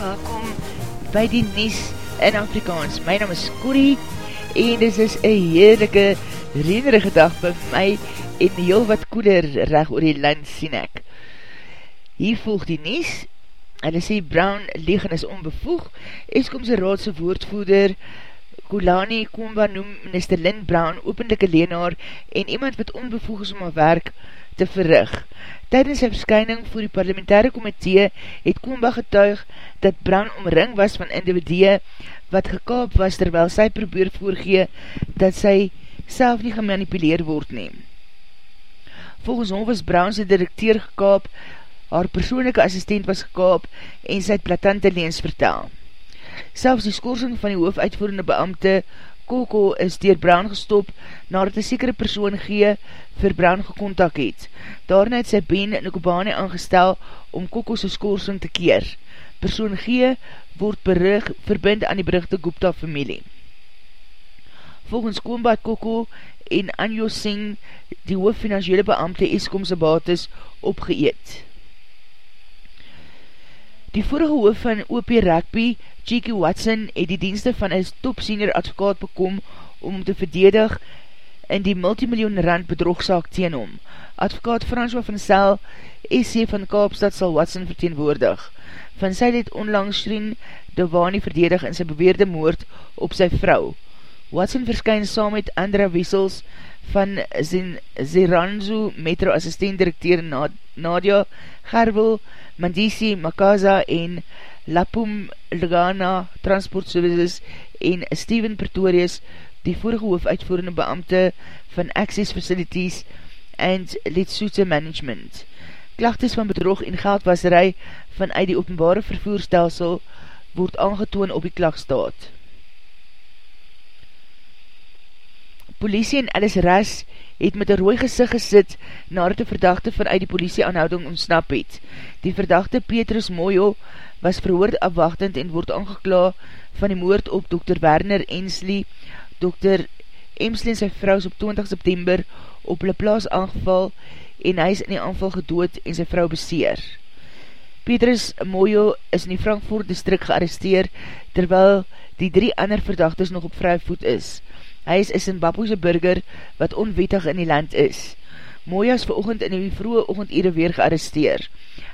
welkom by die Nies in Afrikaans. My naam is Corrie en dit is een heerlijke rederige dag by my en heel wat koeler reg oor die land sien ek. Hier volg die Nies Hulle sê Brown lieg en is onbevoeg. Eskomse raadse woordvoeder Kulani Kumba noem minister Lynn Brown openlijke leenaar en iemand wat onbevoeg is om haar werk te verrig. Tijdens sy verskyning voor die parlementaire komitee het Kumba getuig dat Brown omring was van individue wat gekaap was terwyl sy probeer voorgee dat sy self nie gemanipuleer word neem. Volgens hom was Brown sy directeur gekaap haar persoonlijke assistent was gekaap en sy het platante leens vertel. Selfs die skorsing van die hoofuitvoerende beambte Koko is dier Brown gestop nadat die sekere persoon G vir Brown gekontak het. Daarna het sy Ben Nkobane aangestel om Koko sy skorsing te keer. Persoon G word berig verbind aan die berichte Gupta familie. Volgens Koombaat Koko en Anjo Singh die hooffinanciële beambte Eskomse bates opgeëet. Die vorige hoof van OP Rugby, Cheeky Watson, het die dienste van een top senior advokaat bekom om te verdedig in die multimiljoen rand bedrogzaak teen hom. Advokaat François van Sel, SC van Kaapstad, sal Watson verteenwoordig. Van sy het onlangs Shreen Dewani verdedig in sy beweerde moord op sy vrou. Watson verskyn saam met Andra Wessels van Zeranzo Metro Assistent Directeur Nadia Gerwel, Mandisi, Makaza en Lapum Lugana Transport Services en Steven Pretorius, die vorige hoofuitvoerende beambte van Access Facilities and Letsoete Management. Klachtes van bedrog en geldwasserij vanuit die openbare vervoerstelsel word aangetoon op die klachtstaat. Politie en Alice Ras het met een rooi gezicht gesit nadat die verdachte vanuit die politie aanhouding ontsnap het. Die verdachte Petrus Moyo was verhoord afwachtend en word aangekla van die moord op Dr. Werner Ensley. Dr. Emsley en sy vrou is op 20 september op hulle plaas aangeval en hy is in die aanval gedood en sy vrou beseer. Petrus Moyo is in die Frankfurt district gearresteer terwyl die drie ander verdachtes nog op vry voet is. Hy is een Zimbabwese burger wat onwettig in die land is. Moja is veroogend in die vroege oogend weer gearresteer.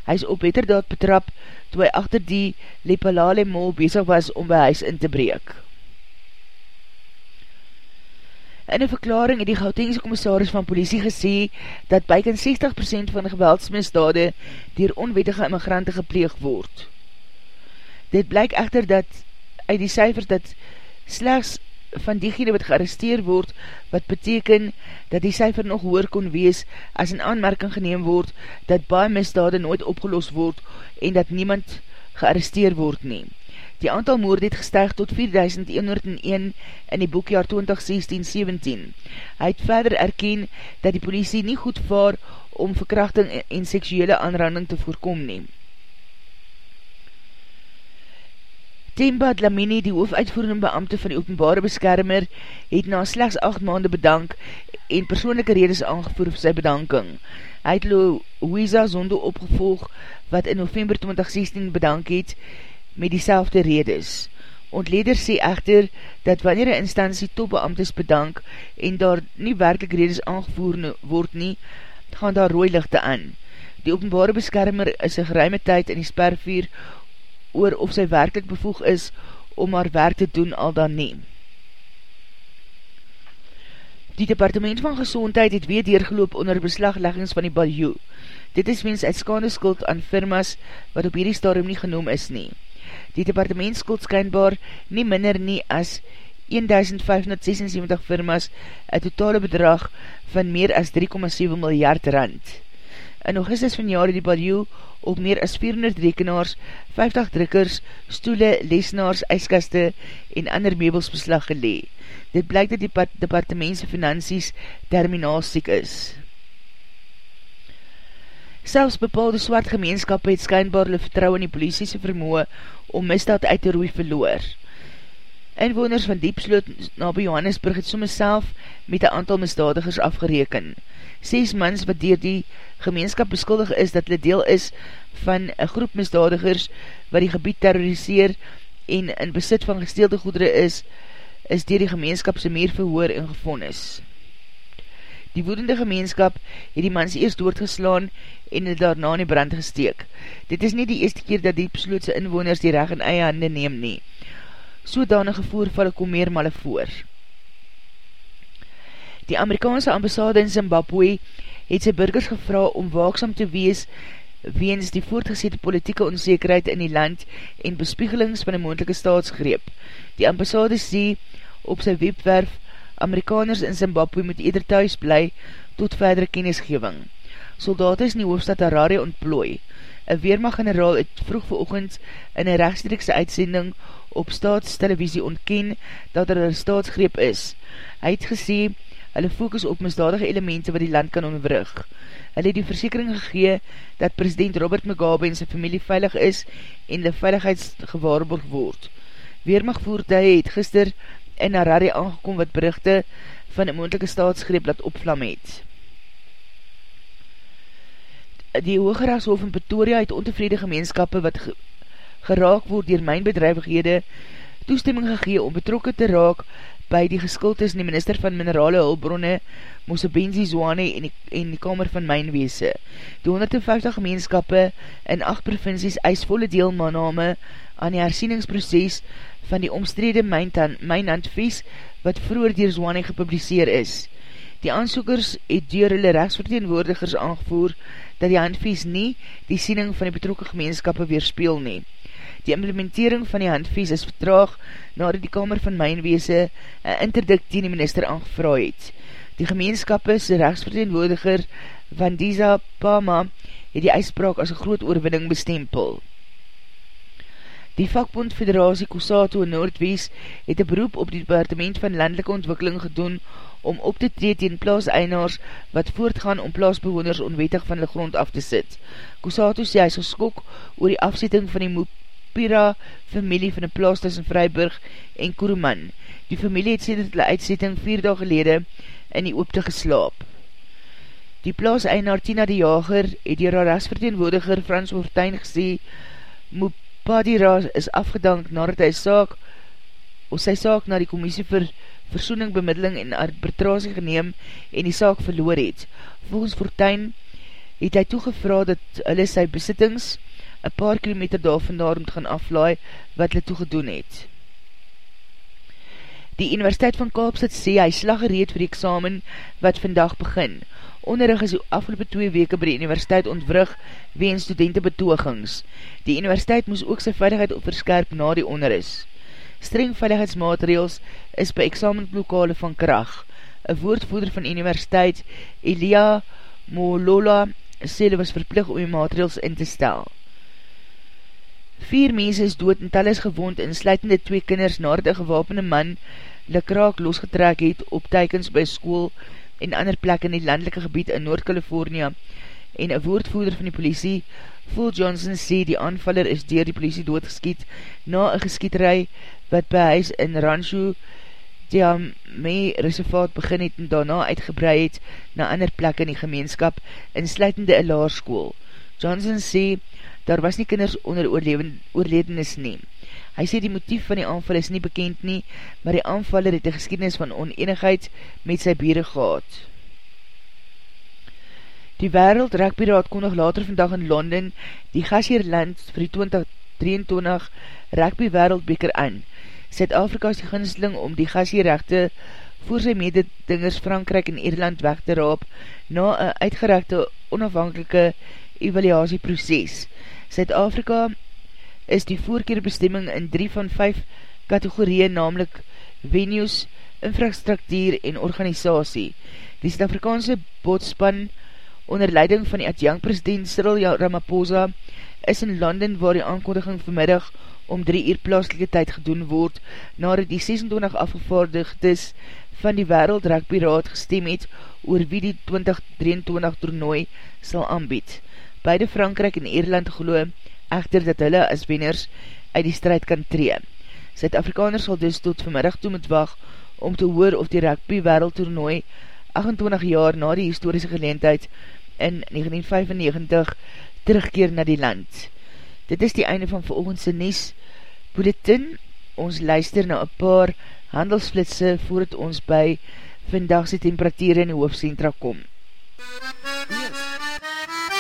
Hy is op heterdaad betrap toe hy achter die Lepalale mol bezig was om by huis in te breek. In een verklaring het die Gautengse commissaris van politie gesê dat byken 60% van die geweldsmisdade dier onwettige immigrante gepleeg word. Dit blyk echter dat uit die cijfers dat slechts van diegene wat gearresteer word, wat beteken dat die cijfer nog hoor kon wees as een aanmerking geneem word dat baie misdade nooit opgelost word en dat niemand gearresteer word neem. Die aantal moord het gestijg tot 4101 in die boekjaar 2016-17. Hy het verder erken dat die politie nie goed vaar om verkrachting en seksuele aanranding te voorkom neem. Temba Dlamini, die hoofuitvoerende beambte van die openbare beskermer, het na slechts 8 maande bedank en persoonlijke redes aangevoer vir sy bedanking. Hy het Louisa Zondo opgevolg, wat in november 2016 bedank het, met die redes. Ontleder sê echter, dat wanneer een instantie topbeamtes bedank en daar nie werkelijk redes aangevoer word nie, gaan daar rooi lichte aan. Die openbare beskermer is een geruime tyd in die spervier oor of sy werkelijk bevoeg is om haar werk te doen al dan nie. Die departement van gezondheid het weer deurgeloop onder beslagleggings van die Baljoe. Dit is wens uitskaande skuld aan firmas wat op hierdie stadium nie genoem is nie. Die departement skuld skynbaar nie minder nie as 1576 firmas een totale bedrag van meer as 3,7 miljard rand. In augustus van jaar die Baljoe op meer as 400 rekenaars, 50 drukkers, stoele, lesnaars, ijskaste en ander meubels beslag gelee. Dit blyk dat die departementse finansies terminaal siek is. Selfs bepaalde swart gemeenskap het skynbaar hulle vertrouw in die politiese vermoe om misdaad uit te roei verloor. Inwoners van Diepsloot na by Johannesburg het soms self met een aantal misdadigers afgereken. Ses mans wat dier die gemeenskap beskuldig is dat hulle deel is van een groep misdadigers wat die gebied terroriseer en in besit van gesteelde goedere is, is dier die gemeenskapse meer verhoor en gevonnis. Die woedende gemeenskap het die mans eerst doodgeslaan en het daarna in die brand gesteek. Dit is nie die eerste keer dat die beslootse inwoners die reg in eie hande neem nie. Sodanige voorvallen kom meermale voor. Die Amerikaanse ambassade in Zimbabwe het sy burgers gevra om waaksam te wees weens die voortgezette politieke onzekerheid in die land en bespiegelings van die moendelike staatsgreep. Die ambassade sê op sy webwerf, Amerikaners in Zimbabwe moet eerder thuis bly tot verdere kennisgeving. Soldaten in die hoofdstad Harare ontplooi. Een weermacht-generaal het vroeg veroogend in een rechtstreekse uitsending op staatstelevisie ontken dat er een staatsgreep is. Hy het gesê, hulle focus op misdadige elemente wat die land kan onwrug. Hulle het die versekering gegee dat president Robert Mugabe en sy familie veilig is en die veiligheidsgewaarborg word. Weermachtvoertuig het gister in Harare aangekom wat berichte van een moendelike staatsgreep laat opvlam het. Die Hooggeraagshof in Pretoria het ontevrede gemeenskappe wat ge geraak word dier mijnbedrijvighede toestemming gegee om betrokke te raak by die geskuld is in die minister van minerale hulbronne Mosebenzi Zwane en die, en die kamer van mijnweese. Die 150 gemeenskappe in 8 provincies eis volle deelmaname aan die hersieningsproces van die omstrede mijnhandvies wat vroeger dier Zwane gepubliseer is. Die aansoekers het dier hulle rechtsverteenwoordigers aangevoer dat die handvies nie die siening van die betrokke gemeenskappe weerspeel neem. Die implementering van die handvies is vertraag nadat die Kamer van Mijnweese een interdikt die minister aangevra het. Die gemeenskapse rechtsverteenwoordiger van Diza Pama het die uitspraak as een groot oorwinning bestempel. Die vakbond Federatie Kosato in Noordwies het een beroep op die departement van landelike ontwikkeling gedoen om op te treed in plaaseinaars wat voortgaan om plaasbewoners onwettig van die grond af te sit. Kosato sê hy is geskok oor die afsetting van die Pira familie van die plaas tussen Vryburg en Kuruman. Die familie het sê dat hulle uitsetting vier dag gelede in die oopte geslaap. Die plaas einaar Tina die Jager het die rasverteenwoordiger Frans Hortuin gesê Mupadira is afgedank nadat hy saak of sy saak na die commissie vir versoening, bemiddeling en arbitrasie geneem en die saak verloor het. Volgens Fortuin het hy toegevra dat hulle sy besittings een paar kilometer daar vandaar moet gaan aflaai wat hulle toegedoen het. Die Universiteit van Kaapstad sê hy slag gereed vir die examen wat vandag begin. Onderrig is die afgelopen twee weke by die universiteit ontwrug ween studenten betogings. Die universiteit moes ook sy veiligheid verskerp na die onderis. Streng veiligheidsmaatregels is by examenlokale van kracht. Een woordvoerder van universiteit, Elia Molola, sê hulle was verplig om die maatregels in te stel. Vier mense is dood en tal is gewond en sluitende twee kinders na die gewapende man die kraak losgetrek het op teikens by school en ander plek in die landelike gebied in Noord-California en een woordvoerder van die politie, Phil Johnson, sê die aanvaller is dier die politie doodgeskiet na een geskieterij wat by huis in Rancho Diame reservaat begin het en daarna uitgebrei het na ander plek in die gemeenskap in sluitende een laarskoel. Johnson sê, daar was nie kinders onder oorledenis nie. Hy sê die motief van die aanval is nie bekend nie, maar die aanvaller het die geschiedenis van oneenigheid met sy bere gehad. Die wereld Rugbyraad kon nog later vandag in Londen die gasheerland vir die 2023 Rugby wereldbeker aan. Zuid-Afrika is die ginsling om die gasheerrechte voor sy mededingers Frankrijk en Ierland weg te raap na een uitgerechte onafhankelike evaluatieproces. Zuid-Afrika is die voorkeerbestemming in drie van vijf kategorieën, namelijk venues, infrastructuur en organisatie. Die Zuid-Afrikaanse bootspan onder leiding van die adjang-president Cyril Ramaphosa is in London waar die aankondiging vanmiddag om drie uur plaaslike tyd gedoen word, nadat die 26 afgevaardigd is van die Wereld Rugby Raad gestem het oor wie die 2023 toernooi sal aanbied beide Frankrijk en Ierland geloo echter dat hulle as wenners uit die strijd kan tree. Zuid-Afrikaners sal dus tot vanmiddag toe moet wacht om te hoor of die rugby wereldtoernooi 28 jaar na die historische geleentheid in 1995 terugkeer na die land. Dit is die einde van volgendse Nies Bulletin. Ons luister na een paar handelsflitse voordat ons by vandagse temperatuur in die hoofdcentra kom.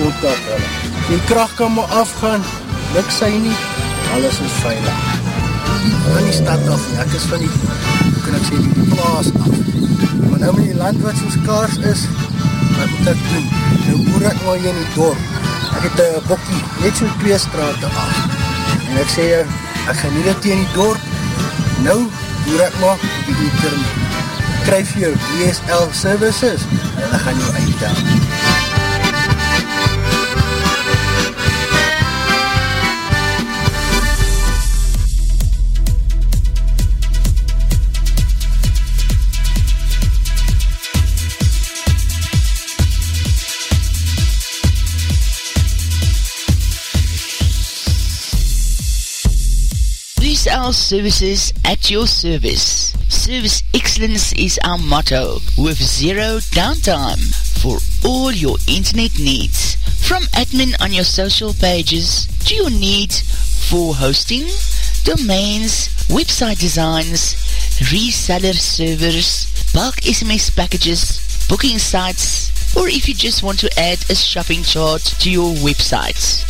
kontak hulle. Die kracht kan maar afgaan, luk sy nie, alles is veilig. Van die stad af, ek is van die, hoe kan ek sê, die plaas af. Maar nou met die land wat soos kaars is, wat moet ek doen? Nou boer ek maar hier in die dorp. Ek het een bokkie, net so twee straten af. En ek sê, ek gaan nie dit hier in die dorp. Nou boer ek maar op die internet. Kryf jou DSL services, en ek gaan jou our services at your service. Service excellence is our motto with zero downtime for all your internet needs. From admin on your social pages to your need for hosting, domains, website designs, reseller servers, bulk SMS packages, booking sites, or if you just want to add a shopping chart to your website.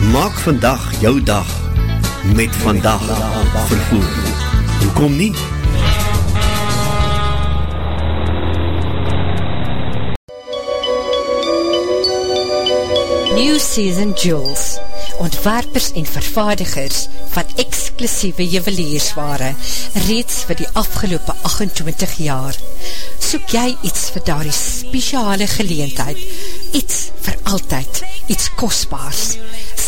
Maak vandag jou dag met vandag vervoer. Hoekom nie? New Season Jewels Ontwerpers en vervaardigers van exclusieve juweliersware reeds vir die afgelopen 28 jaar. Soek jy iets vir daar die speciale geleentheid, iets vir altyd, iets kostbaars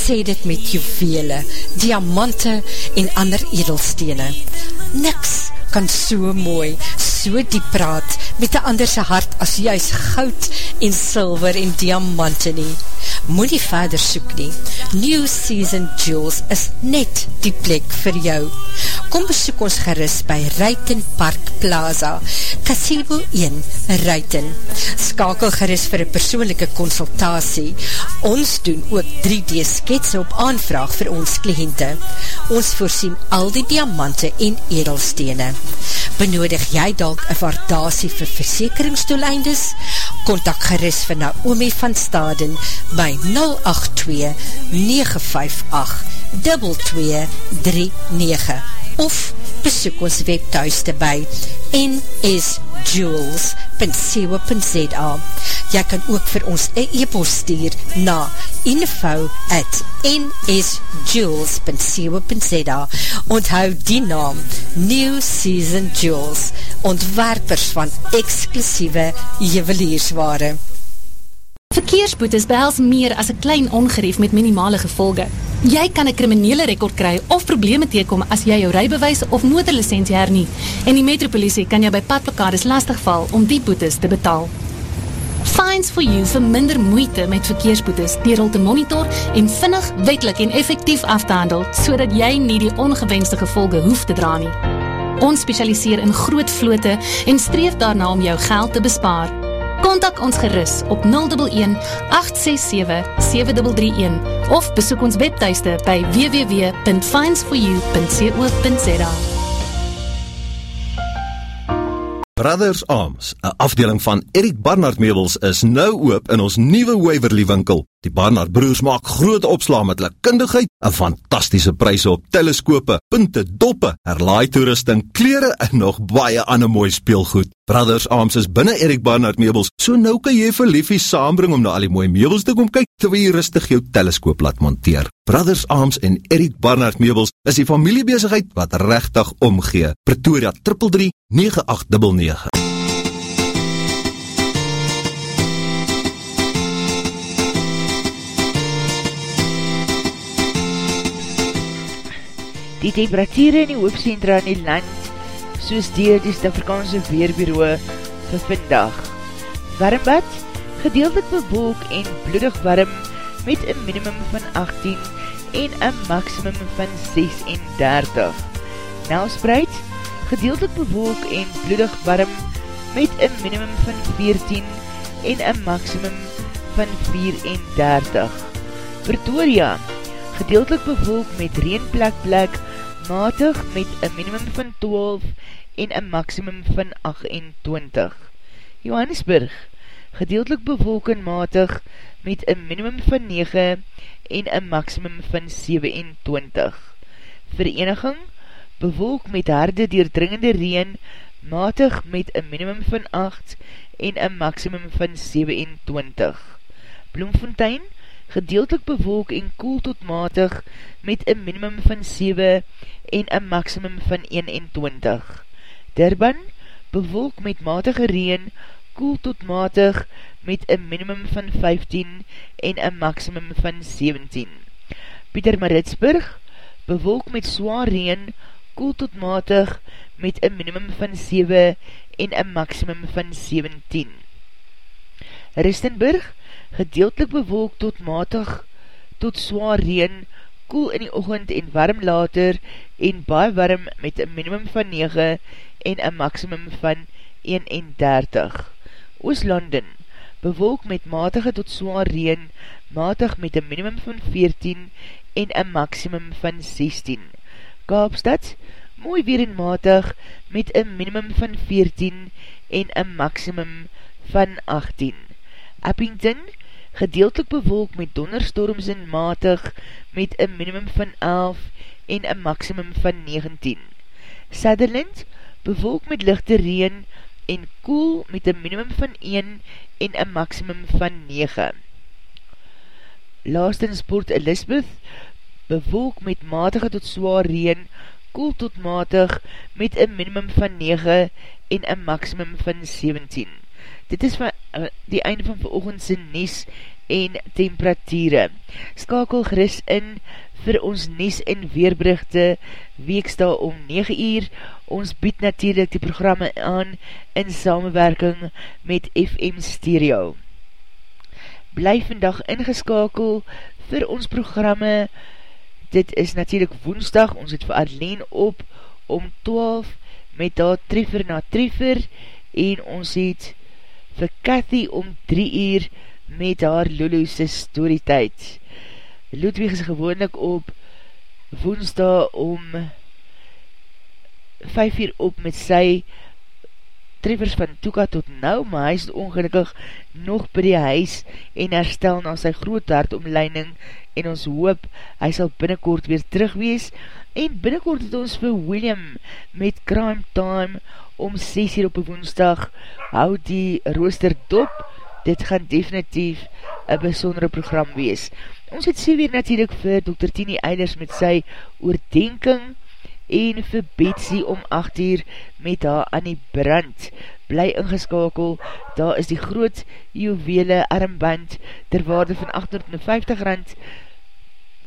sê dit met juwele, diamante en ander edelstene. Niks kan so mooi, so diep praat met die anderse hart as juist goud en silver en diamante nie. Moet nie verder soek nie. New Season Jewels is net die plek vir jou. Kom besoek ons geris by Ruiten Park Plaza, Casebo 1, Ruiten. Skakel geris vir een persoonlijke consultatie. Ons doen ook 3D sketse op aanvraag vir ons kliënte. Ons voorsien al die diamante en edelstene. Benodig jy dalk een waardasie vir versekeringsdoeleindes? Contact geris vir Naomi van Staden by 082 958 2239 of besoek ons webthuiste by nsjewels.co.za Jy kan ook vir ons een e-post stuur na info at nsjewels.co.za Onthou die naam New Season Jewels ontwerpers van exclusieve juweliersware Verkeersboetes behels meer as een klein ongerief met minimale gevolge. Jy kan een kriminele rekord kry of probleme teekom as jy jou rijbewijs of motorlicentie hernie. En die metropolisie kan jou by padplakades lastigval om die boetes te betaal. Fines for you vir minder moeite met verkeersboetes, die rol te monitor en vinnig, wetlik en effectief af te handel, so jy nie die ongewenste gevolge hoef te dra nie. Ons specialiseer in groot vloote en streef daarna om jou geld te bespaar. Contact ons gerus op 011-867-7331 of besoek ons webteiste by www.finds4u.co.za Brothers Arms, een afdeling van Erik Barnard Meubels, is nou oop in ons nieuwe Waverly winkel. Die Barnard broers maak groot opslaan met hulle kundigheid en fantastische prijse op teleskope, punte, doppe, herlaai toerusting, kleren en nog baie ander mooi speelgoed. Brothers Arms is binnen Erik Barnard Meubels, so nou kan jy vir liefie saambring om na al die mooie meubels te kom kyk, terwyl jy rustig jou teleskoop laat monteer. Brothers Arms en Erik Barnard Meubels is die familiebezigheid wat rechtig omgee. Pretoria 333 9899 Die temperatuur in die hoopcentra in die land, soos dier die Stafrikaanse Weerbureau vir vandag. Warmbad, gedeeltelik bewolk en bloedig warm met een minimum van 18 en een maximum van 36. Nelspreid, gedeeltelik bewolk en bloedig warm met een minimum van 14 en een maximum van 34. Pretoria, gedeeltelik bewolk met reenplek plek matig met een minimum van 12 en een maximum van 28. Johannesburg, gedeeltelik bewolken matig met een minimum van 9 en een maximum van 27. Vereniging, bewolk met harde deurdringende reen, matig met een minimum van 8 en een maximum van 27. Bloemfontein, gedeeltelik bewolk en koel tot matig met een minimum van 7 en een maximum van 21. Durban, bewolk met matige reen, koel tot matig met een minimum van 15 en een maximum van 17. Pieter Maritsburg, bewolk met zwaar reen, koel tot matig met een minimum van 7 en een maximum van 17. Ristenburg, gedeeltelik bewolk tot matig tot zwaar reen, koel in die ochend en warm later en baie warm met een minimum van 9 en een maximum van 31. Ooslanden, bewolk met matige tot zwaar reen, matig met een minimum van 14 en een maximum van 16. Kaapstad, mooi weer en matig met een minimum van 14 en een maximum van 18. Eppington, gedeeltelik bewolk met donderstorms en matig met een minimum van 11 en een maximum van 19. Sutherland, bewolk met lichte reen en koel met een minimum van 1 en een maximum van 9. Laastens Port Elizabeth, bewolk met matige tot zwaar reen, koel tot matig met een minimum van 9 en een maximum van 17. Dit is van uh, die einde van veroogendse Nies en temperatuur. Skakel geris in vir ons Nies en Weerberichte weeksta om 9 uur. Ons bied natuurlijk die programme aan in samenwerking met FM Stereo. Bly vandag ingeskakel vir ons programme. Dit is natuurlijk woensdag, ons het vir Arleen op om 12 met daar treffer na treffer en ons het vir Cathy om 3 uur met haar Lulu's storytijd. Ludwig is gewoonlik op woensdag om 5 uur op met sy treffers van Toeka tot nou, maar hy is ongelukkig nog by die huis en herstel na sy groot hartomleiding en ons hoop hy sal binnenkort weer terugwees en binnenkort het ons vir William met Crime Time om 6 uur op woensdag hou die rooster dop dit gaan definitief een besondere program wees. Ons het sê weer natuurlijk vir Dr. Tini Eilers met sy oordenking en vir Betsy om 8 uur met haar aan die brand. Bly ingeskakel, daar is die groot juwele armband ter waarde van 850 rand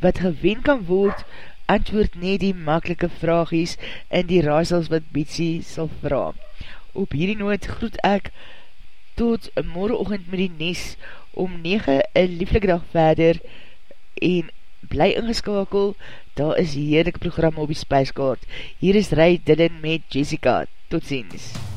wat gewen kan word, antwoord nie die makelike vraagies in die raaisels wat Betsy sal vraag. Op hierdie noot groet ek tot morgenochtend met die Nes om 9 een lieflike dag verder en bly ingeskakel, daar is heerlijke program op die spijskaart. Hier is Rai Dillon met Jessica. Tot ziens.